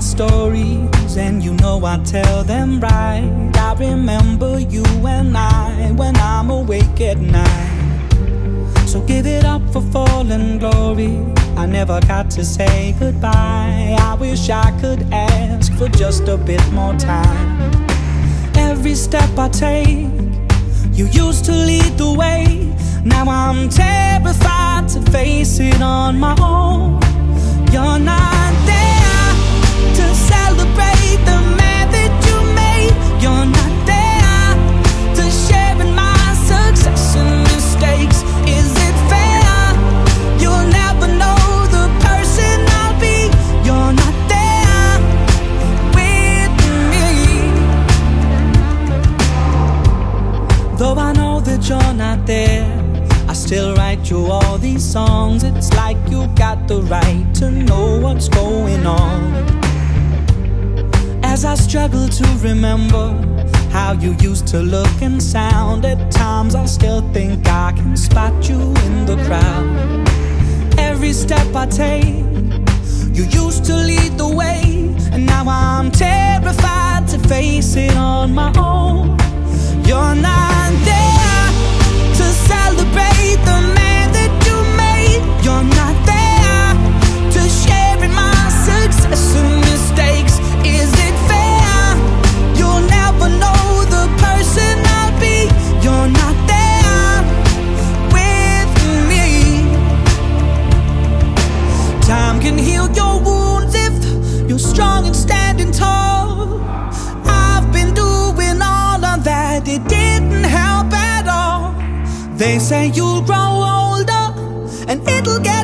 stories, and you know I tell them right. I remember you and I when I'm awake at night. So give it up for fallen glory. I never got to say goodbye. I wish I could ask for just a bit more time. Every step I take, you used to lead the way. Now I'm terrified to face it on my own. Still write you all these songs. It's like you got the right to know what's going on. As I struggle to remember how you used to look and sound, at times I still think I can spot you in the crowd. Every step I take, you used to lead the way, and now I'm terrified to face it on my strong and standing tall. I've been doing all of that, it didn't help at all. They say you'll grow older and it'll get